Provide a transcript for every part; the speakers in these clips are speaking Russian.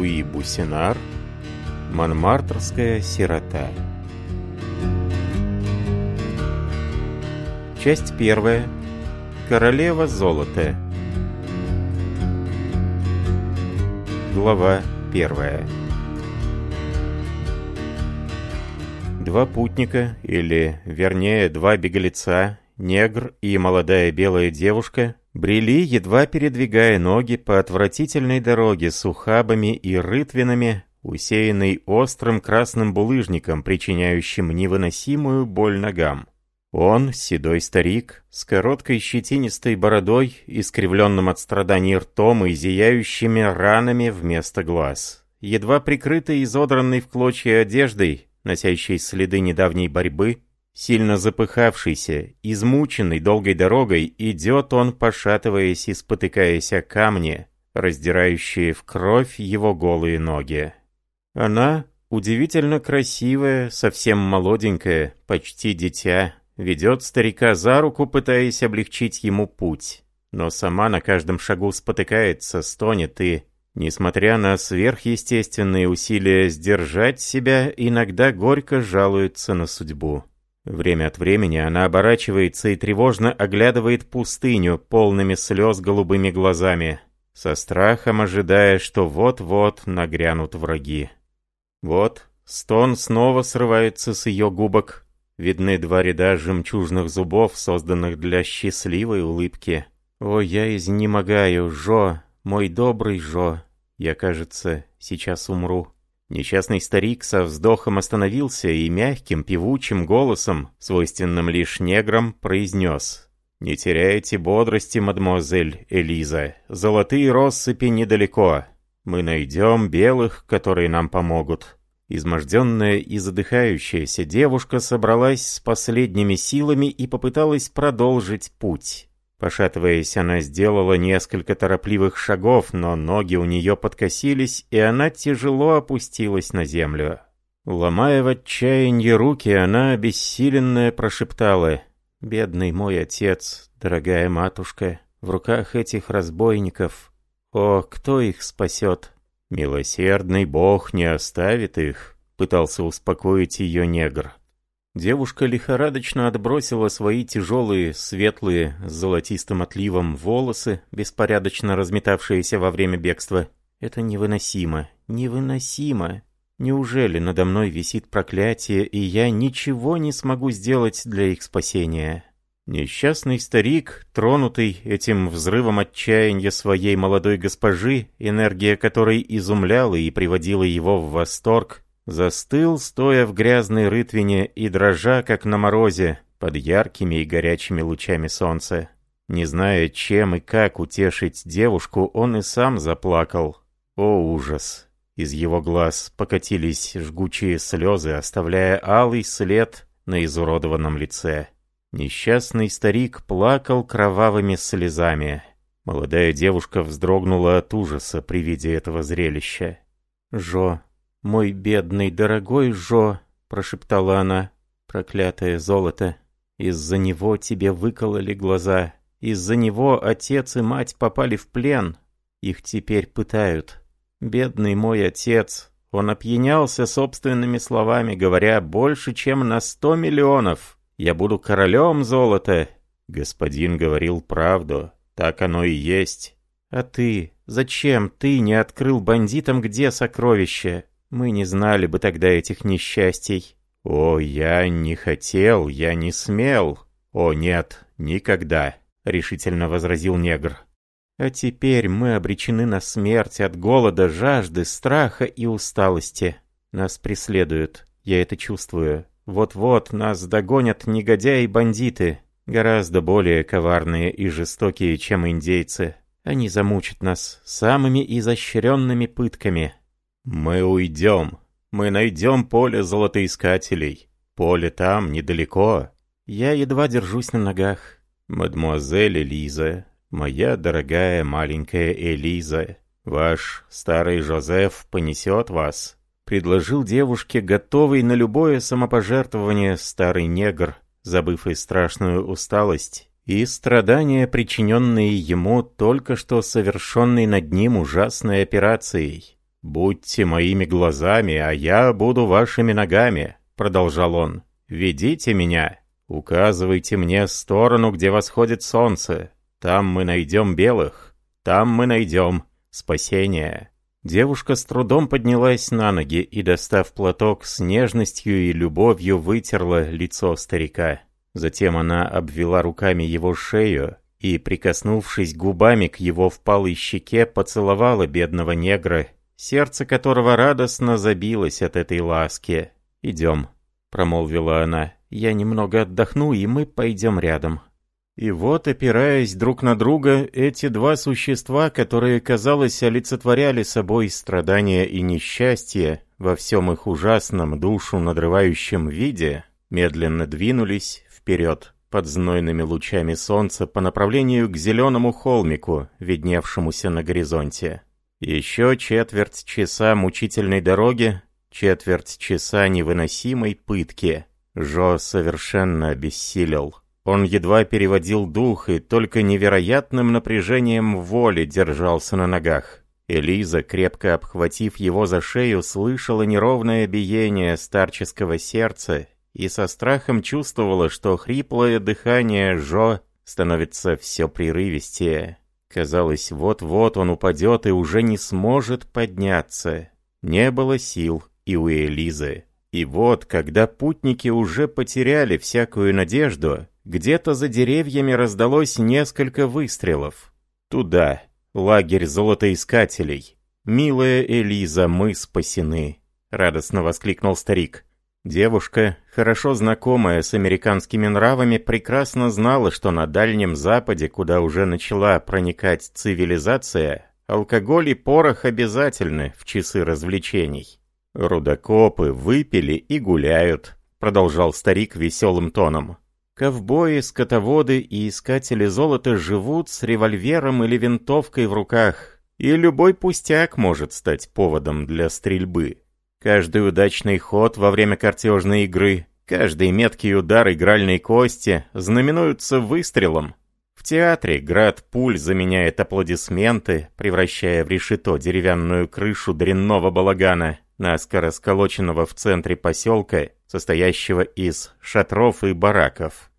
Луи Бусинар «Монмартрская сирота». Часть первая. Королева золота. Глава первая. Два путника, или, вернее, два беглеца, негр и молодая белая девушка, Брели, едва передвигая ноги по отвратительной дороге с ухабами и рытвинами, усеянной острым красным булыжником, причиняющим невыносимую боль ногам. Он, седой старик, с короткой щетинистой бородой, искривленным от страданий ртом и зияющими ранами вместо глаз. Едва прикрытый изодранной в клочья одеждой, носящей следы недавней борьбы, Сильно запыхавшийся, измученный долгой дорогой, идет он, пошатываясь и спотыкаясь о камни, раздирающие в кровь его голые ноги. Она, удивительно красивая, совсем молоденькая, почти дитя, ведет старика за руку, пытаясь облегчить ему путь. Но сама на каждом шагу спотыкается, стонет и, несмотря на сверхъестественные усилия сдержать себя, иногда горько жалуется на судьбу. Время от времени она оборачивается и тревожно оглядывает пустыню полными слез голубыми глазами, со страхом ожидая, что вот-вот нагрянут враги. Вот стон снова срывается с ее губок. Видны два ряда жемчужных зубов, созданных для счастливой улыбки. «О, я изнемогаю, Жо, мой добрый Жо. Я, кажется, сейчас умру». Несчастный старик со вздохом остановился и мягким, певучим голосом, свойственным лишь неграм, произнес «Не теряйте бодрости, мадемуазель Элиза. Золотые россыпи недалеко. Мы найдем белых, которые нам помогут». Изможденная и задыхающаяся девушка собралась с последними силами и попыталась продолжить путь. Пошатываясь, она сделала несколько торопливых шагов, но ноги у нее подкосились, и она тяжело опустилась на землю. Ломая в отчаянии руки, она, обессиленная, прошептала «Бедный мой отец, дорогая матушка, в руках этих разбойников. О, кто их спасет?» «Милосердный Бог не оставит их», — пытался успокоить ее негр. Девушка лихорадочно отбросила свои тяжелые, светлые, с золотистым отливом волосы, беспорядочно разметавшиеся во время бегства. «Это невыносимо, невыносимо. Неужели надо мной висит проклятие, и я ничего не смогу сделать для их спасения?» Несчастный старик, тронутый этим взрывом отчаяния своей молодой госпожи, энергия которой изумляла и приводила его в восторг, Застыл, стоя в грязной рытвине и дрожа, как на морозе, под яркими и горячими лучами солнца. Не зная, чем и как утешить девушку, он и сам заплакал. О, ужас! Из его глаз покатились жгучие слезы, оставляя алый след на изуродованном лице. Несчастный старик плакал кровавыми слезами. Молодая девушка вздрогнула от ужаса при виде этого зрелища. «Жо», «Мой бедный, дорогой Жо!» – прошептала она. «Проклятое золото! Из-за него тебе выкололи глаза. Из-за него отец и мать попали в плен. Их теперь пытают. Бедный мой отец!» Он опьянялся собственными словами, говоря «больше, чем на сто миллионов! Я буду королем золота!» Господин говорил правду. Так оно и есть. «А ты? Зачем ты не открыл бандитам, где сокровище?» Мы не знали бы тогда этих несчастий. О, я не хотел, я не смел. О, нет, никогда, решительно возразил негр. А теперь мы обречены на смерть от голода, жажды, страха и усталости. Нас преследуют, я это чувствую. Вот-вот нас догонят негодяи и бандиты, гораздо более коварные и жестокие, чем индейцы. Они замучат нас самыми изощренными пытками. «Мы уйдем. Мы найдем поле золотоискателей. Поле там, недалеко. Я едва держусь на ногах. мадемуазель Элиза, моя дорогая маленькая Элиза, ваш старый Жозеф понесет вас» предложил девушке, готовый на любое самопожертвование, старый негр, забыв и страшную усталость, и страдания, причиненные ему только что совершенной над ним ужасной операцией. «Будьте моими глазами, а я буду вашими ногами», — продолжал он. «Ведите меня, указывайте мне сторону, где восходит солнце. Там мы найдем белых, там мы найдем спасение». Девушка с трудом поднялась на ноги и, достав платок, с нежностью и любовью вытерла лицо старика. Затем она обвела руками его шею и, прикоснувшись губами к его впалой щеке, поцеловала бедного негра сердце которого радостно забилось от этой ласки. «Идем», — промолвила она. «Я немного отдохну, и мы пойдем рядом». И вот, опираясь друг на друга, эти два существа, которые, казалось, олицетворяли собой страдания и несчастье во всем их ужасном душу надрывающем виде, медленно двинулись вперед под знойными лучами солнца по направлению к зеленому холмику, видневшемуся на горизонте. Еще четверть часа мучительной дороги, четверть часа невыносимой пытки. Жо совершенно обессилел. Он едва переводил дух и только невероятным напряжением воли держался на ногах. Элиза, крепко обхватив его за шею, слышала неровное биение старческого сердца и со страхом чувствовала, что хриплое дыхание Жо становится все прерывистее. Казалось, вот-вот он упадет и уже не сможет подняться. Не было сил и у Элизы. И вот, когда путники уже потеряли всякую надежду, где-то за деревьями раздалось несколько выстрелов. Туда, лагерь золотоискателей. «Милая Элиза, мы спасены!» — радостно воскликнул старик. Девушка, хорошо знакомая с американскими нравами, прекрасно знала, что на Дальнем Западе, куда уже начала проникать цивилизация, алкоголь и порох обязательны в часы развлечений. «Рудокопы выпили и гуляют», — продолжал старик веселым тоном. «Ковбои, скотоводы и искатели золота живут с револьвером или винтовкой в руках, и любой пустяк может стать поводом для стрельбы». Каждый удачный ход во время картежной игры, каждый меткий удар игральной кости знаменуются выстрелом. В театре град пуль заменяет аплодисменты, превращая в решето деревянную крышу дрянного балагана, наскоро сколоченного в центре поселка, состоящего из шатров и бараков.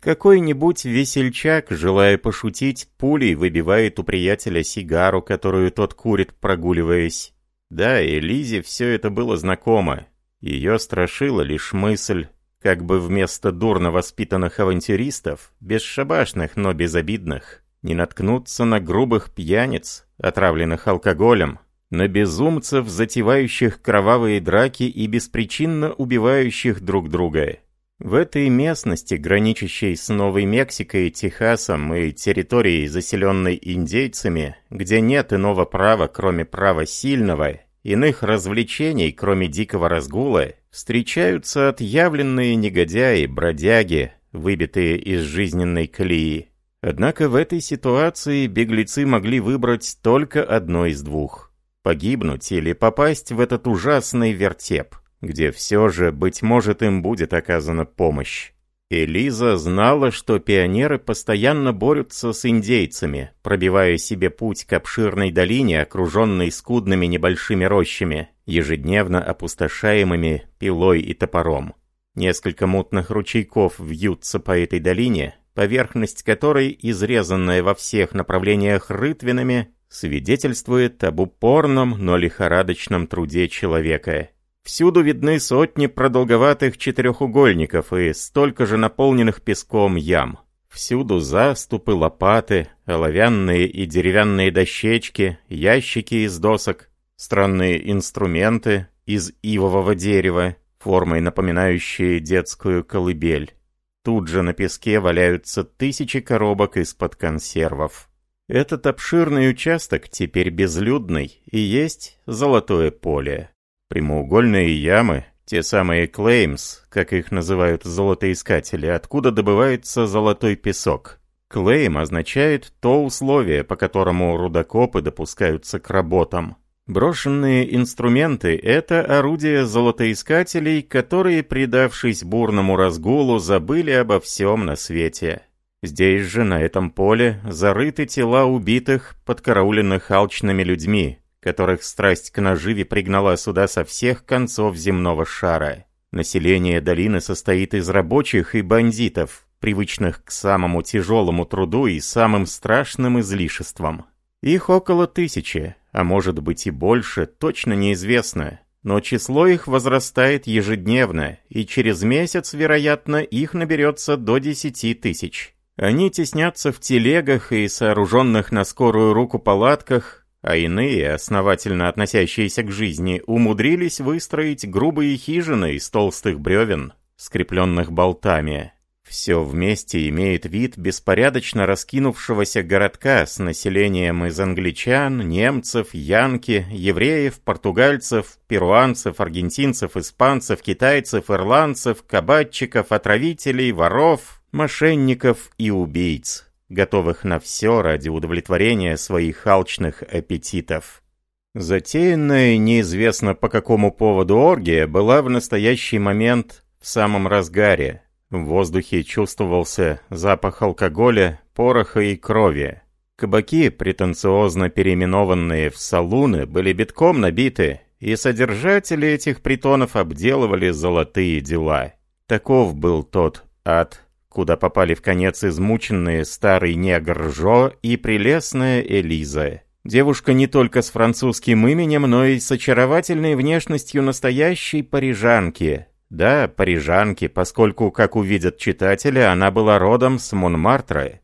Какой-нибудь весельчак, желая пошутить, пулей выбивает у приятеля сигару, которую тот курит, прогуливаясь. Да, и Лизе все это было знакомо. Ее страшила лишь мысль, как бы вместо дурно воспитанных авантюристов, бесшабашных, но безобидных, не наткнуться на грубых пьяниц, отравленных алкоголем, на безумцев, затевающих кровавые драки и беспричинно убивающих друг друга. В этой местности, граничащей с Новой Мексикой, Техасом и территорией, заселенной индейцами, где нет иного права, кроме права сильного, иных развлечений, кроме дикого разгула, встречаются отъявленные негодяи, бродяги, выбитые из жизненной колеи. Однако в этой ситуации беглецы могли выбрать только одно из двух – погибнуть или попасть в этот ужасный вертеп – где все же, быть может, им будет оказана помощь. Элиза знала, что пионеры постоянно борются с индейцами, пробивая себе путь к обширной долине, окруженной скудными небольшими рощами, ежедневно опустошаемыми пилой и топором. Несколько мутных ручейков вьются по этой долине, поверхность которой, изрезанная во всех направлениях рытвинами, свидетельствует об упорном, но лихорадочном труде человека – Всюду видны сотни продолговатых четырехугольников и столько же наполненных песком ям. Всюду заступы, лопаты, оловянные и деревянные дощечки, ящики из досок, странные инструменты из ивового дерева, формой напоминающие детскую колыбель. Тут же на песке валяются тысячи коробок из-под консервов. Этот обширный участок теперь безлюдный и есть золотое поле. Прямоугольные ямы, те самые клеймс, как их называют золотоискатели, откуда добывается золотой песок. Клейм означает то условие, по которому рудокопы допускаются к работам. Брошенные инструменты – это орудия золотоискателей, которые, предавшись бурному разгулу, забыли обо всем на свете. Здесь же, на этом поле, зарыты тела убитых, подкарауленных алчными людьми, которых страсть к наживе пригнала сюда со всех концов земного шара. Население долины состоит из рабочих и бандитов, привычных к самому тяжелому труду и самым страшным излишествам. Их около тысячи, а может быть и больше, точно неизвестно. Но число их возрастает ежедневно, и через месяц, вероятно, их наберется до 10 тысяч. Они теснятся в телегах и сооруженных на скорую руку палатках, а иные, основательно относящиеся к жизни, умудрились выстроить грубые хижины из толстых бревен, скрепленных болтами. Все вместе имеет вид беспорядочно раскинувшегося городка с населением из англичан, немцев, янки, евреев, португальцев, перуанцев, аргентинцев, испанцев, китайцев, ирландцев, кабачиков, отравителей, воров, мошенников и убийц готовых на все ради удовлетворения своих алчных аппетитов. Затеянная неизвестно по какому поводу оргия была в настоящий момент в самом разгаре. В воздухе чувствовался запах алкоголя, пороха и крови. Кабаки, претенциозно переименованные в салуны, были битком набиты, и содержатели этих притонов обделывали золотые дела. Таков был тот ад, куда попали в конец измученные старый негр Жо и прелестная Элиза. Девушка не только с французским именем, но и с очаровательной внешностью настоящей парижанки. Да, парижанки, поскольку, как увидят читатели, она была родом с Монмартра.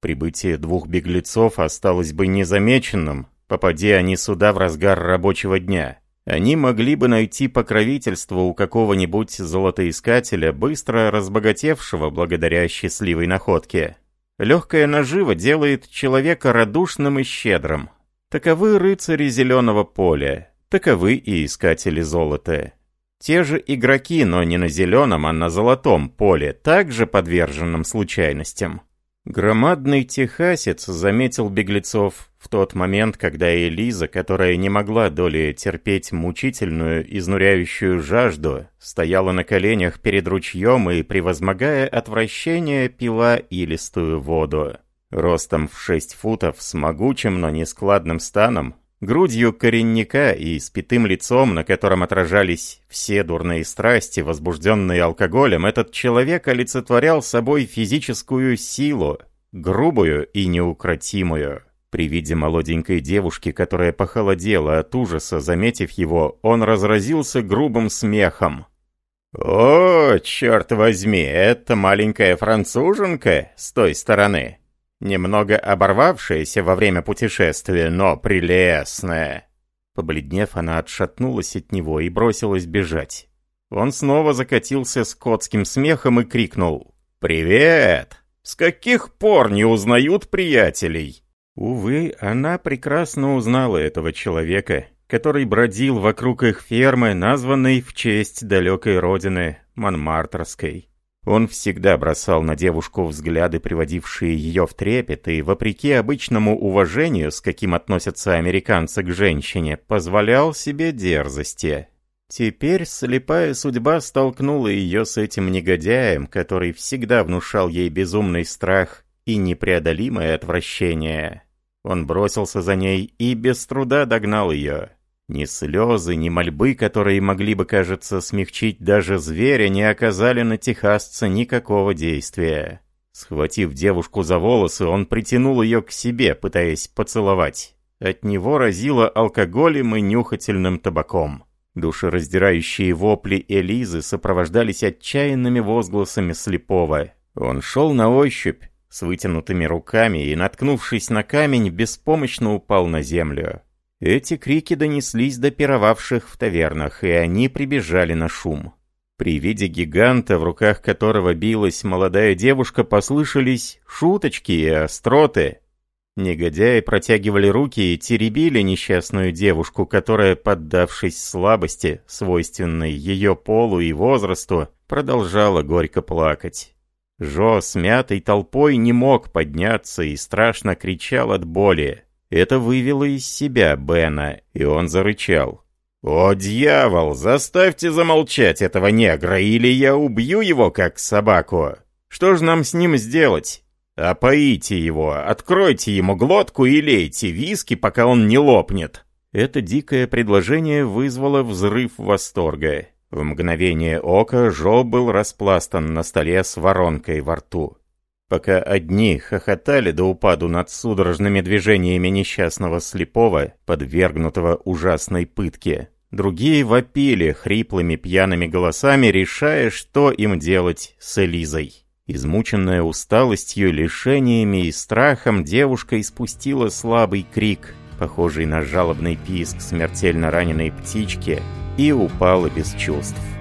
Прибытие двух беглецов осталось бы незамеченным, попади они сюда в разгар рабочего дня. Они могли бы найти покровительство у какого-нибудь золотоискателя, быстро разбогатевшего благодаря счастливой находке. Легкая нажива делает человека радушным и щедрым. Таковы рыцари зеленого поля, таковы и искатели золота. Те же игроки, но не на зеленом, а на золотом поле, также подверженным случайностям. Громадный техасец заметил беглецов в тот момент, когда Элиза, которая не могла долей терпеть мучительную, изнуряющую жажду, стояла на коленях перед ручьем и, превозмогая отвращение, пила илистую воду. Ростом в шесть футов, с могучим, но нескладным станом, Грудью коренника и спитым лицом, на котором отражались все дурные страсти, возбужденные алкоголем, этот человек олицетворял собой физическую силу, грубую и неукротимую. При виде молоденькой девушки, которая похолодела от ужаса, заметив его, он разразился грубым смехом. «О, черт возьми, это маленькая француженка с той стороны!» Немного оборвавшаяся во время путешествия, но прелестная. Побледнев, она отшатнулась от него и бросилась бежать. Он снова закатился скотским смехом и крикнул «Привет! С каких пор не узнают приятелей?» Увы, она прекрасно узнала этого человека, который бродил вокруг их фермы, названной в честь далекой родины Монмартрской." Он всегда бросал на девушку взгляды, приводившие ее в трепет, и, вопреки обычному уважению, с каким относятся американцы к женщине, позволял себе дерзости. Теперь слепая судьба столкнула ее с этим негодяем, который всегда внушал ей безумный страх и непреодолимое отвращение. Он бросился за ней и без труда догнал ее. Ни слезы, ни мольбы, которые могли бы, кажется, смягчить даже зверя, не оказали на техасца никакого действия. Схватив девушку за волосы, он притянул ее к себе, пытаясь поцеловать. От него разило алкоголем и нюхательным табаком. Душераздирающие вопли Элизы сопровождались отчаянными возгласами слепого. Он шел на ощупь, с вытянутыми руками и, наткнувшись на камень, беспомощно упал на землю. Эти крики донеслись до пировавших в тавернах, и они прибежали на шум. При виде гиганта, в руках которого билась молодая девушка, послышались шуточки и остроты. Негодяи протягивали руки и теребили несчастную девушку, которая, поддавшись слабости, свойственной ее полу и возрасту, продолжала горько плакать. Жо, смятой толпой, не мог подняться и страшно кричал от боли. Это вывело из себя Бена, и он зарычал. «О, дьявол, заставьте замолчать этого негра, или я убью его, как собаку! Что же нам с ним сделать? Опоите его, откройте ему глотку и лейте виски, пока он не лопнет!» Это дикое предложение вызвало взрыв восторга. В мгновение ока Жо был распластан на столе с воронкой во рту. Пока одни хохотали до упаду над судорожными движениями несчастного слепого, подвергнутого ужасной пытке, другие вопили хриплыми пьяными голосами, решая, что им делать с Элизой. Измученная усталостью, лишениями и страхом, девушка испустила слабый крик, похожий на жалобный писк смертельно раненой птички, и упала без чувств.